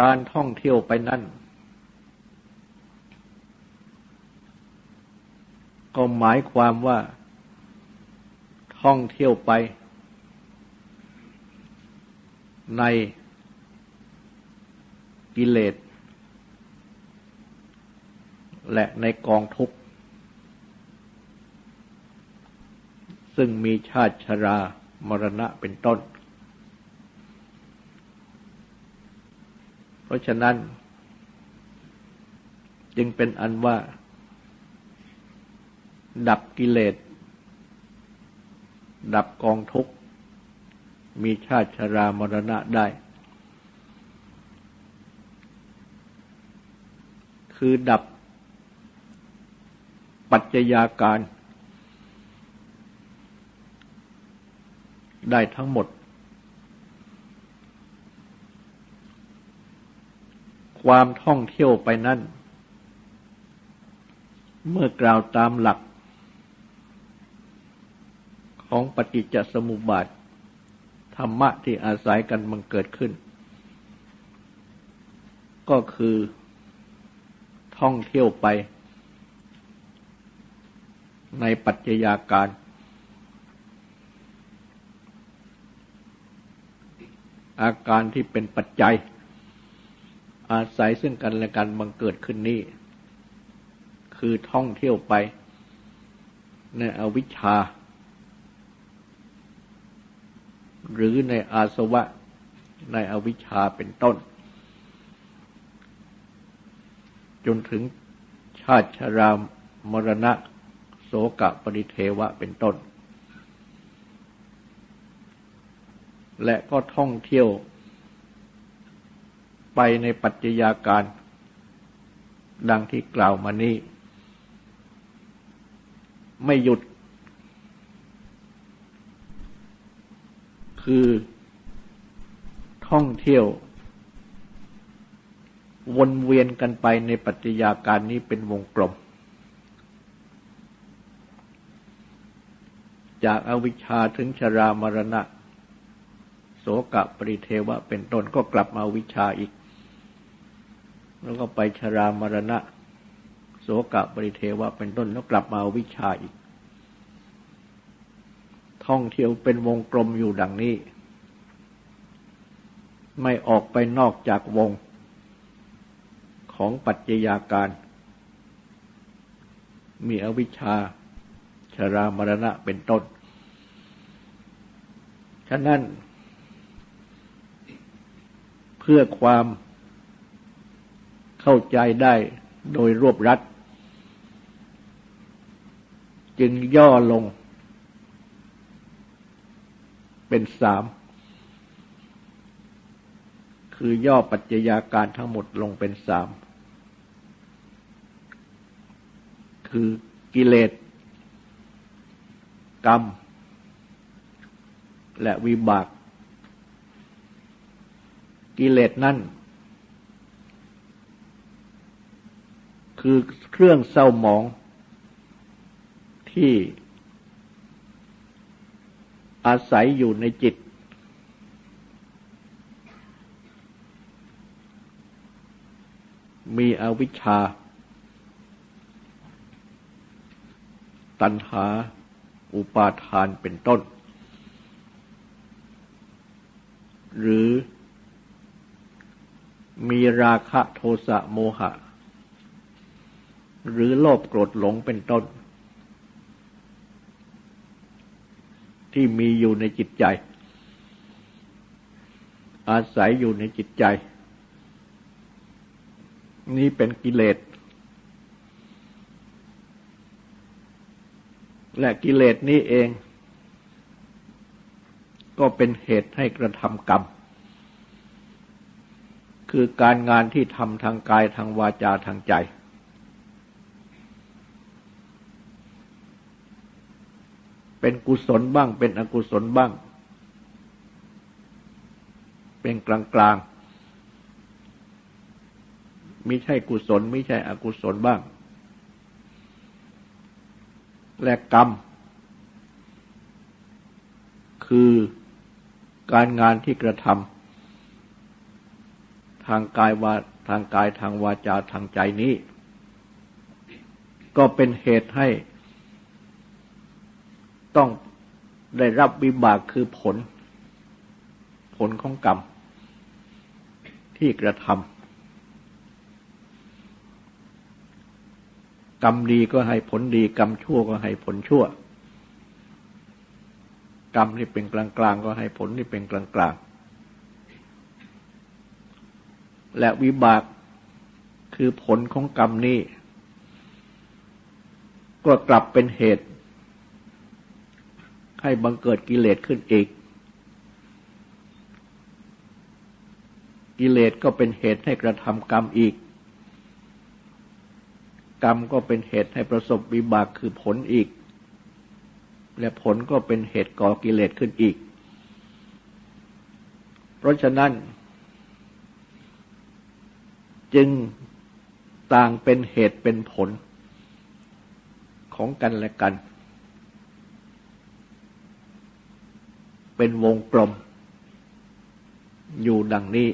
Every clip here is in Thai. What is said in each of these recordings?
การท่องเที่ยวไปนั่น ก็หมายความว่า ท่องเที่ยวไป ในกิเลสและในกองทุกข์ ซึ่งมีชาติชรามรณะเป็นต้น เพราะฉะนั้น จึงเป็นอันว่า ดับกิเลส ดับกองทุกข์ มีชาติชรามรณะได้ คือดับปัจจัยาการ ได้ทั้งหมด ความท่องเที่ยวไปนั่นเมื่อกล่าวตามหลัก ของปฏิจจสมุปบาท ธรรมะที่อาศัยกันมันเกิดขึ้น ก็คือท่องเที่ยวไป ในปัจจัยาการอาการที่เป็นปัจจัย อาศัยซึ่งกันและกันบังเกิดขึ้นนี้ คือท่องเที่ยวไปในอวิชชา หรือในอาสวะในอวิชชาเป็นต้น จนถึงชาติชรามรณะ โสกะปริเทวะเป็นต้น และก็ท่องเที่ยว ไปในปัจจัยาการ ดังที่กล่าวมานี้ ไม่หยุด คือท่องเที่ยว วนเวียนกันไปในปัจจัยาการนี้เป็นวงกลม จากอาวิชชาถึงชรามรณะโสกะปริเทวะเป็นต้นก็กลับมาวิชาอีก แล้วก็ไปชรามรณะ โสกะปริเทวะเป็นต้นแล้วกลับมาวิชาอีก ท่องเที่ยวเป็นวงกลมอยู่ดังนี้ ไม่ออกไปนอกจากวง ของปัจจยาการ มีอวิชชาชรามรณะเป็นต้น ฉะนั้น เพื่อความ เข้าใจได้โดยรวบรัด จึงย่อลง เป็นสาม คือย่อปัจจัยาการทั้งหมดลงเป็นสาม คือกิเลส กรรม และวิบาก กิเลสนั่น คือเครื่องเศร้าหมองที่อาศัยอยู่ในจิต มีอวิชชา ตัณหา อุปาทานเป็นต้น หรือมีราคะโทสะโมหะ หรือโลภโกรธหลงเป็นต้น ที่มีอยู่ในจิตใจ อาศัยอยู่ในจิตใจ นี้เป็นกิเลส และกิเลสนี้เอง ก็เป็นเหตุให้กระทำกรรมคือการงานที่ทำทางกายทางวาจาทางใจ เป็นกุศลบ้าง เป็นอกุศลบ้าง เป็นกลางกลางไม่ใช่กุศลไม่ใช่อกุศลบ้าง และกรรม คือการงานที่กระทำทางกายวาทางกายทางวาจาทางใจนี้ ก็เป็นเหตุให้ ต้องได้รับวิบากคือผล ผลของกรรม ที่กระทำกรรมดีก็ให้ผลดี กรรมชั่วก็ให้ผลชั่ว กรรมที่เป็นกลางๆก็ให้ผลที่เป็นกลางๆ และวิบากคือผลของกรรมนี้ ก็กลับเป็นเหตุ ให้บังเกิดกิเลสขึ้นอีก กิเลสก็เป็นเหตุให้กระทำกรรมอีก กรรมก็เป็นเหตุให้ประสบวิบากคือผลอีก และผลก็เป็นเหตุก่อกิเลสขึ้นอีก เพราะฉะนั้น จึงต่างเป็นเหตุเป็นผลของกันและกัน เป็นวงกลม อยู่ดังนี้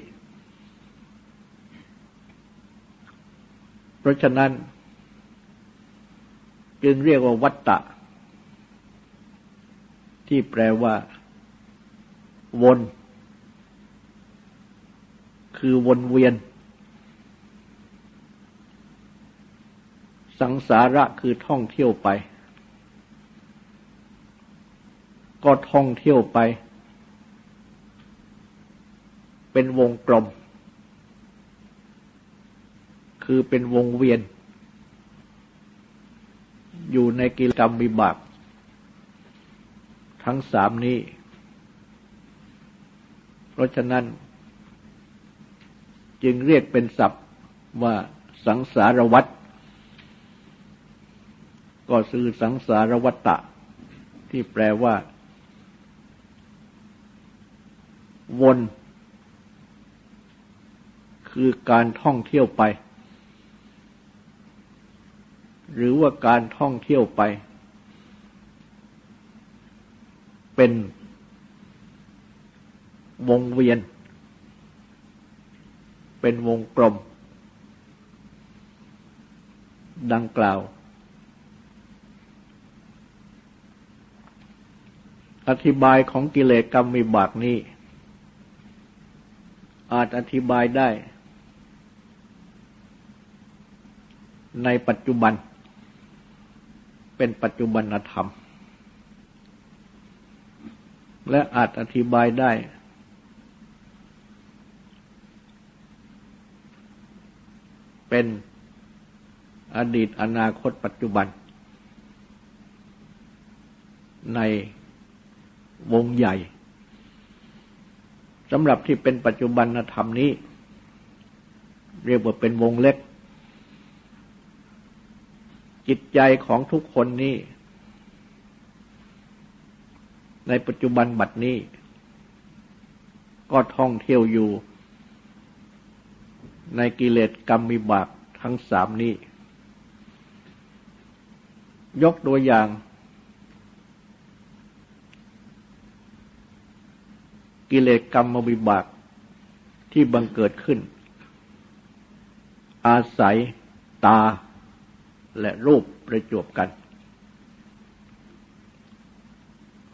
เพราะฉะนั้น จึงเรียกว่าวัตตะ ที่แปลว่า วน คือวนเวียน สังสาระคือท่องเที่ยวไป ก็ท่องเที่ยวไป เป็นวงกลม คือเป็นวงเวียน อยู่ในกิกรรมวิบาก ทั้งสามนี้ เพราะฉะนั้น จึงเรียกเป็นศัพท์ว่าสังสารวัตรก็สื่อสังสารวัตตะ ที่แปลว่า วน คือการท่องเที่ยวไป หรือว่าการท่องเที่ยวไป เป็นวงเวียน เป็นวงกลม ดังกล่าวอธิบายของกิเลสกรรมวิบากนี้ อาจอธิบายได้ ในปัจจุบัน เป็นปัจจุบันธรรม และอาจอธิบายได้ เป็นอดีตอนาคตปัจจุบัน ในวงใหญ่ สำหรับที่เป็นปัจจุบันธรรมนี้ เรียกว่าเป็นวงเล็ก จิตใจของทุกคนนี้ ในปัจจุบันบัดนี้ ก็ท่องเที่ยวอยู่ ในกิเลสกรรมมิบากทั้งสามนี้ ยกตัวอย่าง กิเลสกรรมวิบากที่บังเกิดขึ้น อาศัยตาและรูปประจวบกัน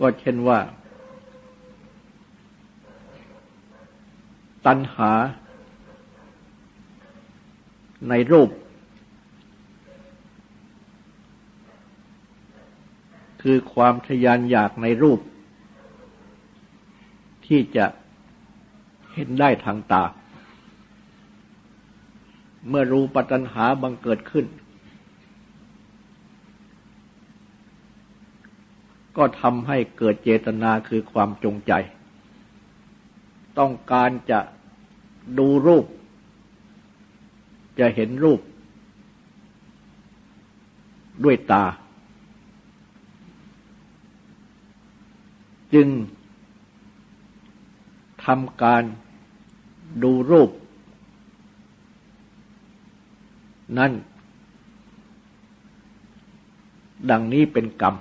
ก็เช่นว่า ตัณหา ในรูป คือความทยานอยากในรูป ที่จะเห็นได้ทางตา เมื่อรูปตัญหาบังเกิดขึ้น ก็ทำให้เกิดเจตนาคือความจงใจ ต้องการจะดูรูป จะเห็นรูป ด้วยตา จึง ทำการดูรูป นั่น ดังนี้เป็นกรรม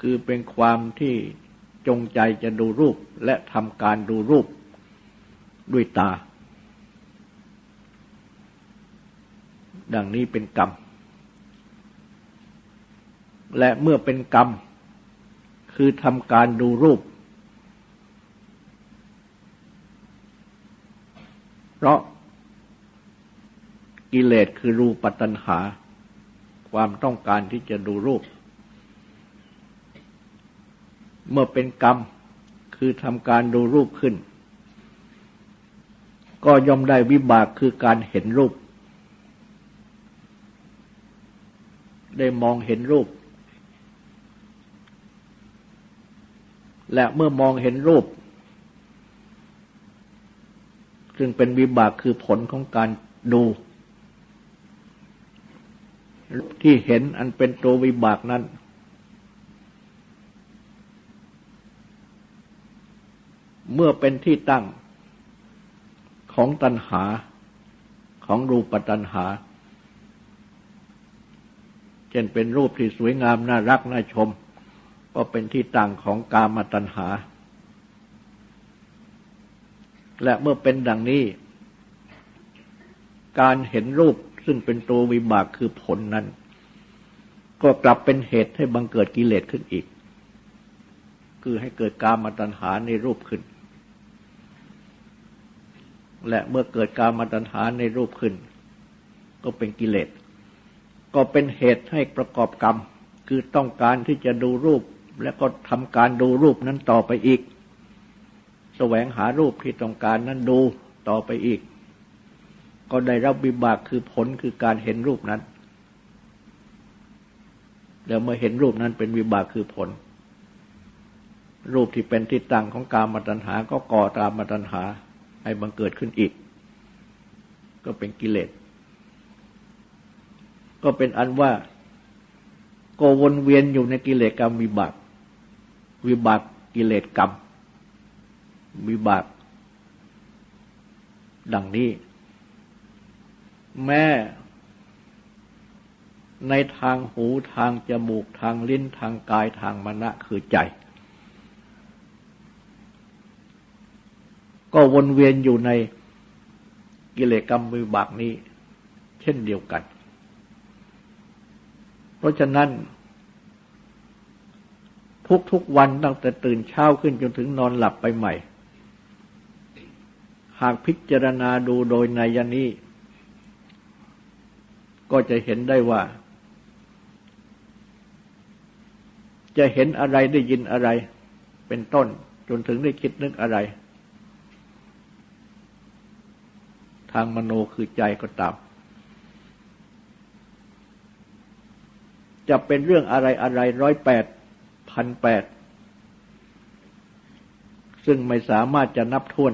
คือเป็นความที่จงใจจะดูรูปและทำการดูรูปด้วยตา ดังนี้เป็นกรรม และเมื่อเป็นกรรม คือทำการดูรูป เพราะกิเลสคือรูปตัณหา ความต้องการที่จะดูรูป เมื่อเป็นกรรมคือทำการดูรูปขึ้น ก็ย่อมได้วิบากคือการเห็นรูป ได้มองเห็นรูป และเมื่อมองเห็นรูป ซึ่งเป็นวิบากคือผลของการดู ที่เห็นอันเป็นตัววิบากนั้น เมื่อเป็นที่ตั้งของตัณหาของรูปตัณหา เช่นเป็นรูปที่สวยงามน่ารักน่าชม ก็เป็นที่ตั้งของกามตัณหา และเมื่อเป็นดังนี้ การเห็นรูปซึ่งเป็นตัววิบากคือผลนั้น ก็กลับเป็นเหตุให้บังเกิดกิเลสขึ้นอีก คือให้เกิดกามาตัณหาในรูปขึ้น และเมื่อเกิดกามาตัณหาในรูปขึ้น ก็เป็นกิเลส ก็เป็นเหตุให้ประกอบกรรม คือต้องการที่จะดูรูป และก็ทำการดูรูปนั้นต่อไปอีก แสวงหารูปที่ต้องการนั้นดูต่อไปอีก ก็ได้รับวิบากคือผลคือการเห็นรูปนั้น แล้วเมื่อเห็นรูปนั้นเป็นวิบากคือผล รูปที่เป็นที่ตั้งของการมาตัญหา ก็ก่อตามมาตัญหาให้บังเกิดขึ้นอีก ก็เป็นกิเลส ก็เป็นอันว่าก็วนเวียนอยู่ในกิเลสกรรมวิบาก วิบากกิเลสกรรม วิบาก ดังนี้ แม้ในทางหูทางจมูกทางลิ้นทางกายทางมณะคือใจ ก็วนเวียนอยู่ในกิเลสกรรมวิบากนี้ เช่นเดียวกัน เพราะฉะนั้น ทุกๆวันตั้งแต่ตื่นเช้าขึ้นจนถึงนอนหลับไปใหม่ หากพิจารณาดูโดยในยนี้ ก็จะเห็นได้ว่า จะเห็นอะไรได้ยินอะไร เป็นต้นจนถึงได้คิดนึกอะไร ทางมโนคือใจก็ตามจะเป็นเรื่องอะไรอะไรร้อยแปดพันแปดซึ่งไม่สามารถจะนับท้วน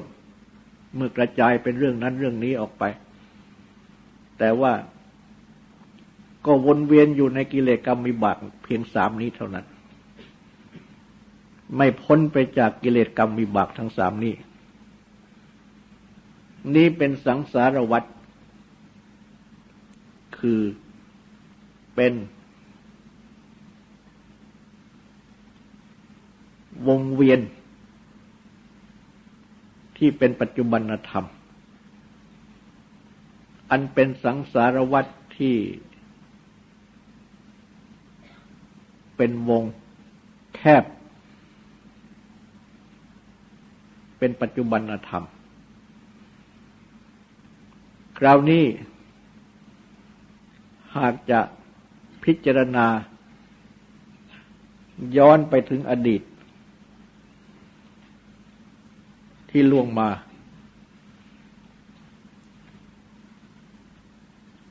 เมื่อกระจายเป็นเรื่องนั้นเรื่องนี้ออกไป แต่ว่าก็วนเวียนอยู่ในกิเลสกรรมวิบากเพียงสามนี้เท่านั้น ไม่พ้นไปจากกิเลสกรรมวิบากทั้งสามนี้ นี่เป็นสังสารวัฏคือเป็นวงเวียน ที่เป็นปัจจุบันธรรม อันเป็นสังสารวัฏที่เป็นวงแคบ เป็นปัจจุบันธรรม คราวนี้ หากจะพิจารณา ย้อนไปถึงอดีต ที่ล่วงมา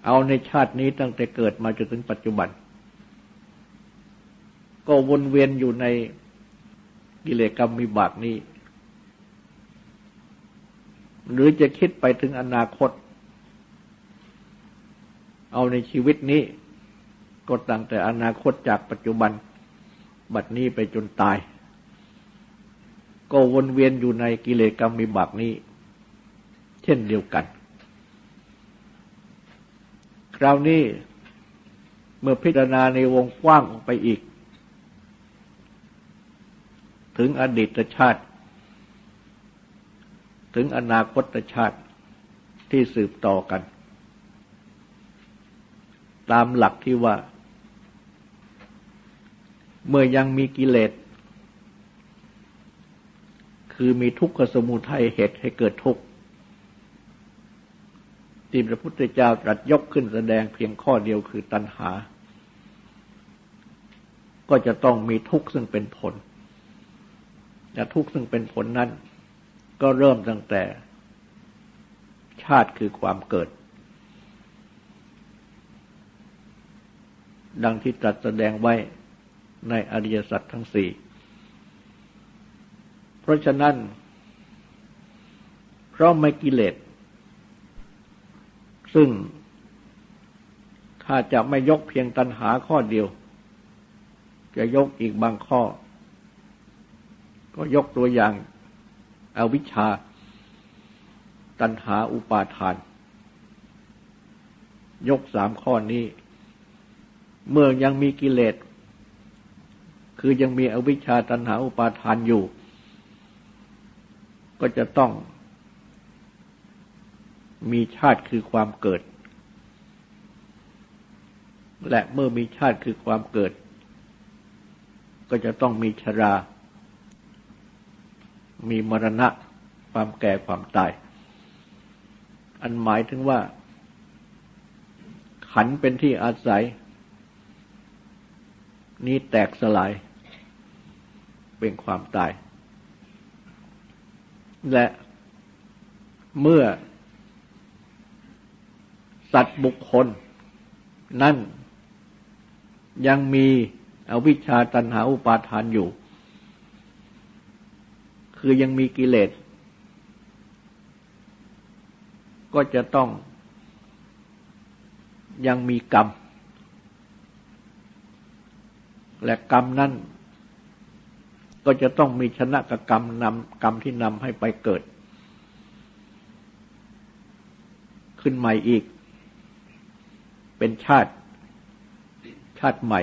เอาในชาตินี้ตั้งแต่เกิดมาจนถึงปัจจุบัน ก็วนเวียนอยู่ในกิเลสกรรมมีบากนี้ หรือจะคิดไปถึงอนาคต เอาในชีวิตนี้ ก็ตั้งแต่อนาคตจากปัจจุบัน บัดนี้ไปจนตาย ก็วนเวียนอยู่ในกิเลสกรรมมีบากนี้ เช่นเดียวกัน คราวนี้เมื่อพิจารณาในวงกว้างออกไปอีก ถึงอดีตชาติถถึงอนาคตชาติที่สืบต่อกัน ตามหลักที่ว่า เมื่อยังมีกิเลส คือมีทุกขสมุทัยเหตุให้เกิดทุกข์ที่พระพุทธเจ้าตรัสยกขึ้นแสดงเพียงข้อเดียวคือตัณหา ก็จะต้องมีทุกข์ซึ่งเป็นผลแต่ทุกข์ซึ่งเป็นผลนั้น ก็เริ่มตั้งแต่ ชาติคือความเกิด ดังที่ตรัสแสดงไว้ในอริยสัจทั้งสี่ เพราะฉะนั้น เพราะไม่กิเลส ซึ่งถ้าจะไม่ยกเพียงตัณหาข้อเดียว จะยกอีกบางข้อ ก็ยกตัวอย่างอาวิชชา ตัณหาอุปาทาน ยกสามข้อนี้ เมื่อยังมีกิเลส คือยังมีอวิชชาตัณหาอุปาทานอยู่ ก็จะต้องมีชาติคือความเกิด และเมื่อมีชาติคือความเกิด ก็จะต้องมีชรา มีมรณะ ความแก่ความตาย อันหมายถึงว่า ขันเป็นที่อาศัย นี้แตกสลาย เป็นความตาย และเมื่อ สัตว์บุคคล นั่น ยังมีอวิชชาตันหาอุปาทานอยู่ คือยังมีกิเลส ก็จะต้องยังมีกรรม และกรรมนั้น ก็จะต้องมีชนะกับกรรมนำกรรมที่นำให้ไปเกิด ขึ้นใหม่อีก เป็นชาติ ชาติใหม่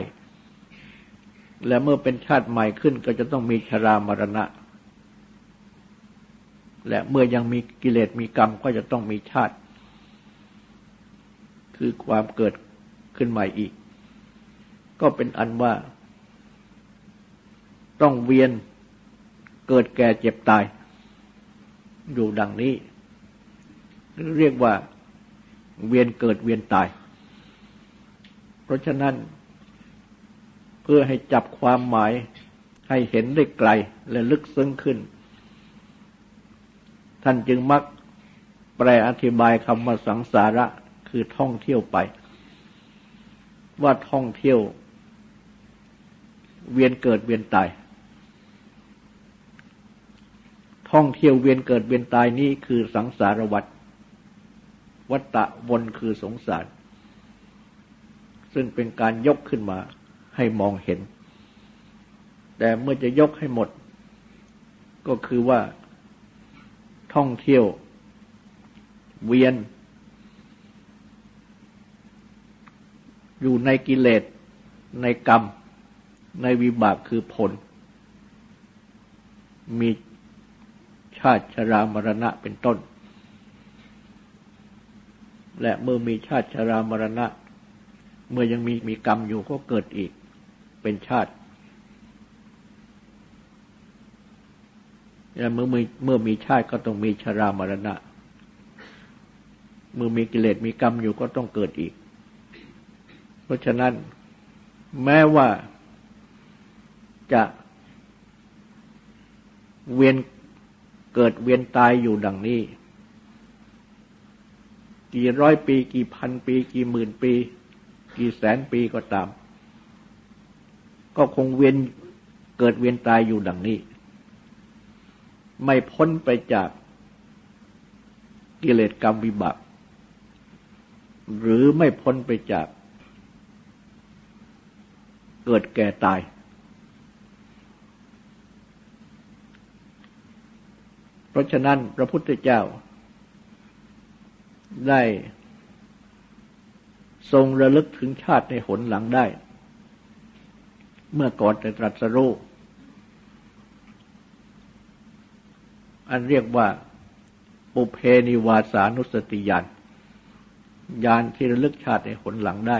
และเมื่อเป็นชาติใหม่ขึ้นก็จะต้องมีชรามรณะ และเมื่อยังมีกิเลสมีกรรมก็จะต้องมีชาติ คือความเกิดขึ้นใหม่อีก ก็เป็นอันว่า ต้องเวียนเกิดแก่เจ็บตาย อยู่ดังนี้ เรียกว่าเวียนเกิดเวียนตาย เพราะฉะนั้นเพื่อให้จับความหมายให้เห็นได้ไกลและลึกซึ้งขึ้น ท่านจึงมักแปลอธิบายคำว่าสังสาระคือท่องเที่ยวไป ว่าท่องเที่ยว เวียนเกิดเวียนตาย ท่องเที่ยวเวียนเกิดเวียนตายนี้คือสังสารวัฏวัตตะวนคือสงสาร ซึ่งเป็นการยกขึ้นมาให้มองเห็น แต่เมื่อจะยกให้หมด ก็คือว่าท่องเที่ยว เวียน อยู่ในกิเลส ในกรรม ในวิบากคือผล มีาติชรามรณะเป็นต้น และเมื่อมีชาติชรามรณะ เมื่อยังมีมีกรรมอยู่ก็เกิดอีกเป็นชาติเมื่อมีเมื่อมีชาติก็ต้องมีชรามรณะ เมื่อมีกิเลสมีกรรมอยู่ก็ต้องเกิดอีก เพราะฉะนั้น แม้ว่าจะเวียน เกิดเวียนตายอยู่ดังนี้ กี่ร้อยปี กี่พันปี กี่หมื่นปี กี่แสนปีก็ตาม ก็คงเวียนเกิดเวียนตายอยู่ดังนี้ ไม่พ้นไปจากกิเลสกรรมวิบัติหรือไม่พ้นไปจากเกิดแก่ตาย เพราะฉะนั้นพระพุทธเจ้า ได้ ทรงระลึกถึงชาติในหนหลังได้ เมื่อก่อนจะตรัสรู้อันเรียกว่า ปุเพนิวาสานุสติญาณญาณที่ระลึกชาติในหนหลังได้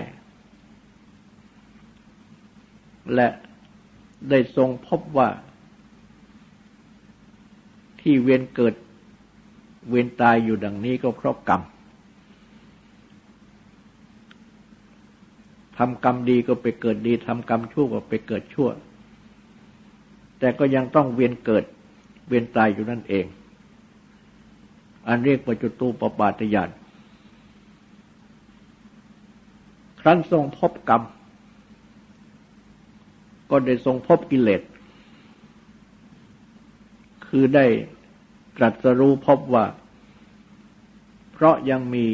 และได้ทรงพบว่า ที่เวียนเกิดเวียนตายอยู่ดังนี้ก็เพราะกรรมทำกรรมดีก็ไปเกิดดีทำกรรมชั่วก็ไปเกิดชั่ว แต่ก็ยังต้องเวียนเกิดเวียนตายอยู่นั่นเอง อันเรียกว่าจุตูปปาตยานครั้นทรงพบกรรม ก็ได้ทรงพบกิเลส คือได้ตรัสรู้พบว่า เพราะยังมี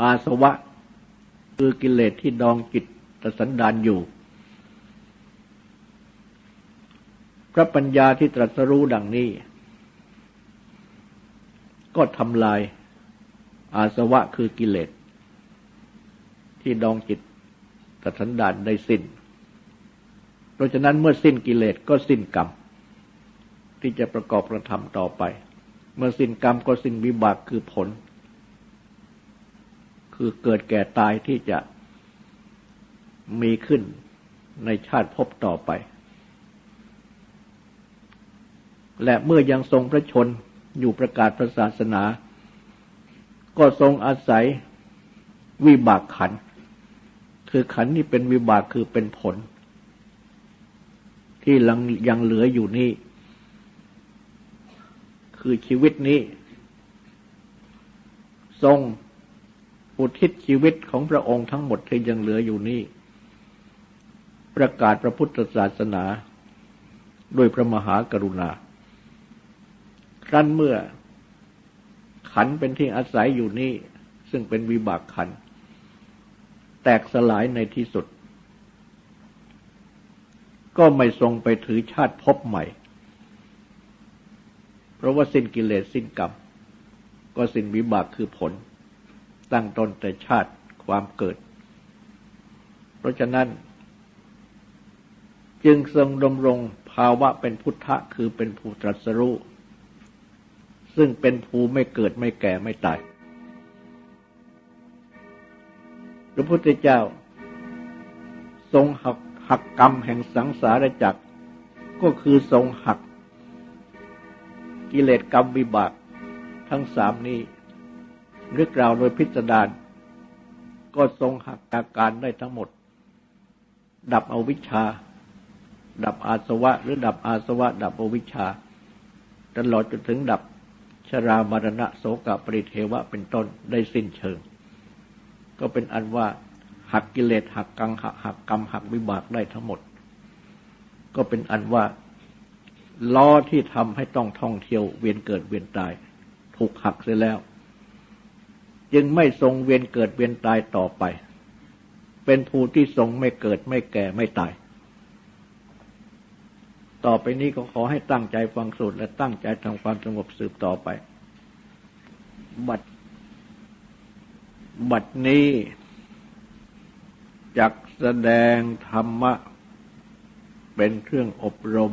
อาสวะ คือกิเลสที่ดองจิตตสันดานอยู่ พระปัญญาที่ตรัสรู้ดังนี้ ก็ทำลายอาสวะคือกิเลส ที่ดองจิตตสันดานได้สิ้น เพราะฉะนั้นเมื่อสิ้นกิเลสก็สิ้นกรรม ที่จะประกอบกระทำต่อไป เมื่อสิ้นกรรมก็สิ้นวิบากคือผล คือเกิดแก่ตายที่จะมีขึ้นในชาติพบต่อไป และเมื่อยังทรงพระชนอยู่ประกาศพระศาสนา ก็ทรงอาศัยวิบากขัน คือขันนี่เป็นวิบากคือเป็นผล ที่ยังยังเหลืออยู่นี่ คือชีวิตนี้ ทรงอุทิศชีวิตของพระองค์ทั้งหมดที่ยังเหลืออยู่นี้ ประกาศพระพุทธศาสนาด้วยพระมหากรุณา ครั้นเมื่อขันเป็นที่อาศัยอยู่นี้ ซึ่งเป็นวิบากขัน แตกสลายในที่สุด ก็ไม่ทรงไปถือชาติพบใหม่ ราะว่าสิ้นกิเลสสิ้นกรรม ก็สิ้นวิบากคือผล ตั้งตนแต่ชาติความเกิด เพราะฉะนั้น จึงทรงดำรงภาวะเป็นพุทธะคือเป็นผู้ตรัสรู้ซึ่งเป็นภูไม่เกิดไม่แก่ไม่ตาย พระพุทธเจ้า ทรงหักหักกรรมแห่งสังสารจักร ก็คือทรงหัก กิเลสกรรมวิบาก ทั้งสามนี้หรือกล่าวโดยพิจารณาก็ทรงหักอาการได้ทั้งหมด ดับอวิชชา ดับอาสวะ หรือดับอาสวะ ดับอวิชชา ตลอดจนถึงดับชรามรณะโสกปริเทวะเป็นต้นได้สิ้นเชิง ก็เป็นอันว่าหักกิเลสหักกังหักหักกรรมหักวิบากได้ทั้งหมด ก็เป็นอันว่า ล้อที่ทำให้ต้องท่องเที่ยวเวียนเกิดเวียนตาย ถูกหักเสียแล้ว จึงไม่ทรงเวียนเกิดเวียนตายต่อไป เป็นผู้ที่ทรงไม่เกิดไม่แก่ไม่ตาย ต่อไปนี้ก็ขอให้ตั้งใจฟังสูตรและตั้งใจทำความสงบสืบต่อไป บัด บัดนี้จักแสดงธรรมะ เป็นเครื่องอบรม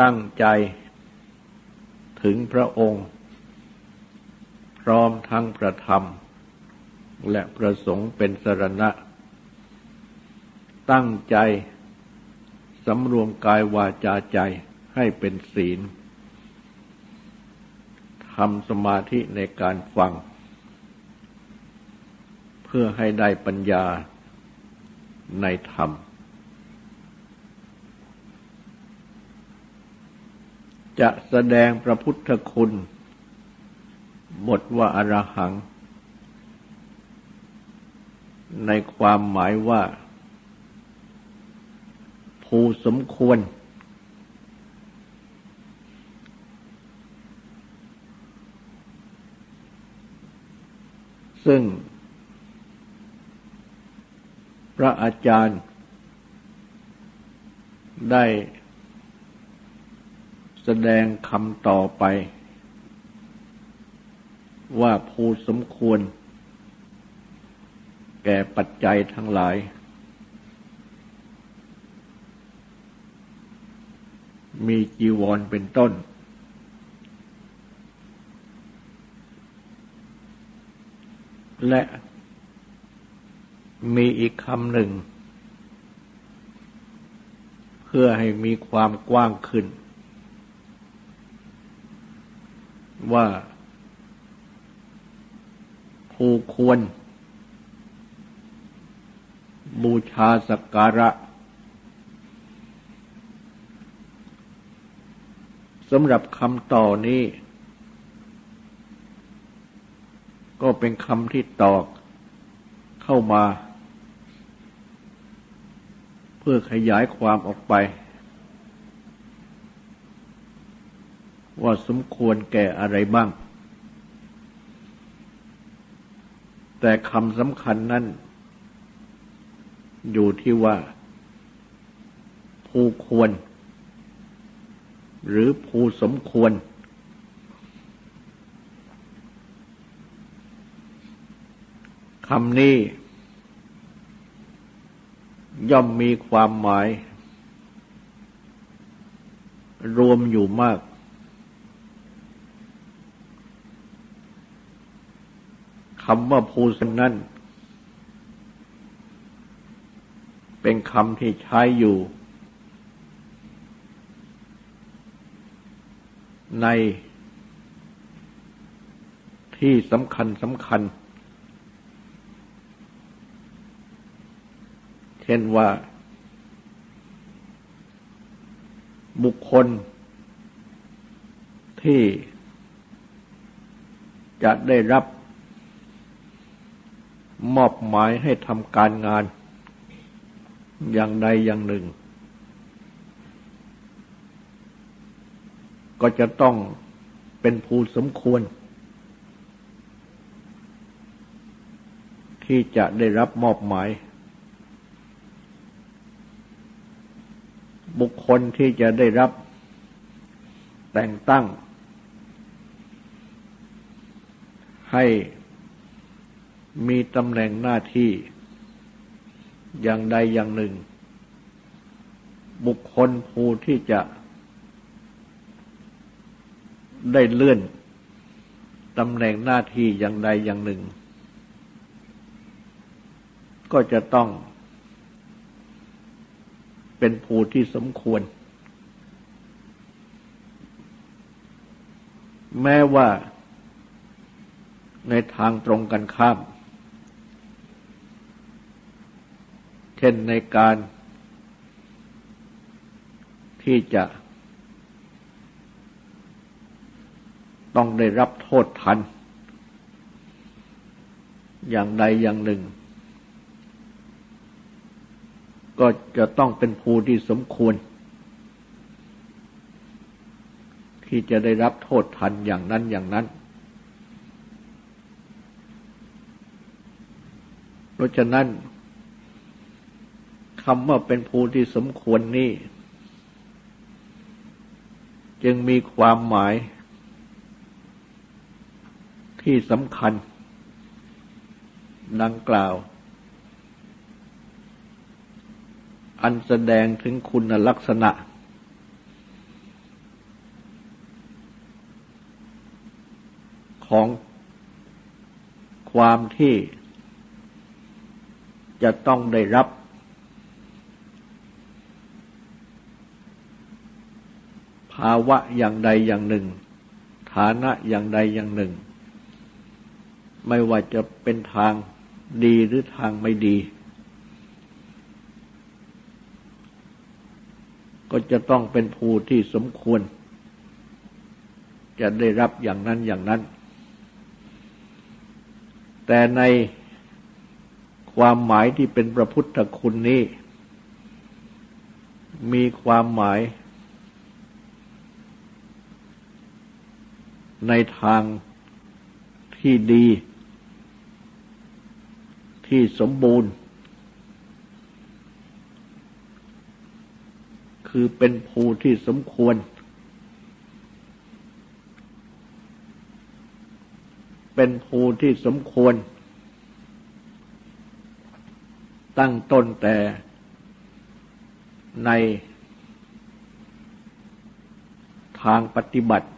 ตั้งใจถึงพระองค์ พร้อมทั้งประธรรม และประสงค์เป็นสรณะ ตั้งใจสำรวมกายวาจาใจให้เป็นศีลทำสมาธิในการฟัง เพื่อให้ได้ปัญญาในธรรม จะแสดงพระพุทธคุณ บทว่าอรหัง ในความหมายว่า ผู้สมควร ซึ่ง พระอาจารย์ได้ แสดงคำต่อไป ว่าผู้สมควร แก่ปัจจัยทั้งหลาย มีจีวรเป็นต้น และมีอีกคำหนึ่ง เพื่อให้มีความกว้างขึ้น ว่าผู้ควร บูชาสักการะสำหรับคำต่อนี้ ก็เป็นคำที่ตอกเข้ามา เพื่อขยายความออกไป ว่าสมควรแก่อะไรบ้าง แต่คำสำคัญนั้น อยู่ที่ว่า ผู้ควร หรือผู้สมควร คำนี้ ย่อมมีความหมาย รวมอยู่มาก คำว่าภูสนั้นเป็นคำที่ใช้อยู่ ในที่สำคัญสำคัญ เช่นว่า บุคคล ที่จะได้รับ มอบหมายให้ทำการงาน อย่างใดอย่างหนึ่ง ก็จะต้องเป็นผู้สมควร ที่จะได้รับมอบหมาย บุคคลที่จะได้รับแต่งตั้งให้ มีตำแหน่งหน้าที่ อย่างใดอย่างหนึ่ง บุคคลผู้ที่จะได้เลื่อนตำแหน่งหน้าที่อย่างใดอย่างหนึ่ง ก็จะต้องเป็นผู้ที่สมควร แม้ว่าในทางตรงกันข้าม ช่นในการที่จะต้องได้รับโทษทัน อย่างใดอย่างหนึ่ง ก็จะต้องเป็นผู้ที่สมควร ที่จะได้รับโทษทันอย่างนั้นอย่างนั้น เพราะฉะนั้น คำว่าเป็นผู้ที่สมควรนี้จึงมีความหมายที่สำคัญ ดังกล่าว อันแสดงถึงคุณลักษณะ ของความที่จะต้องได้รับาวะอย่างใดอย่างหนึ่ง ฐานะอย่างใดอย่างหนึ่ง ไม่ว่าจะเป็นทางดีหรือทางไม่ดี ก็จะต้องเป็นผู้ที่สมควร จะได้รับอย่างนั้นอย่างนั้น แต่ในความหมายที่เป็นพระพุทธคุณนี้ มีความหมาย ในทางที่ดี ที่สมบูรณ์ คือเป็นภูที่สมควร เป็นภูที่สมควร ตั้งต้นแต่ในทางปฏิบัติ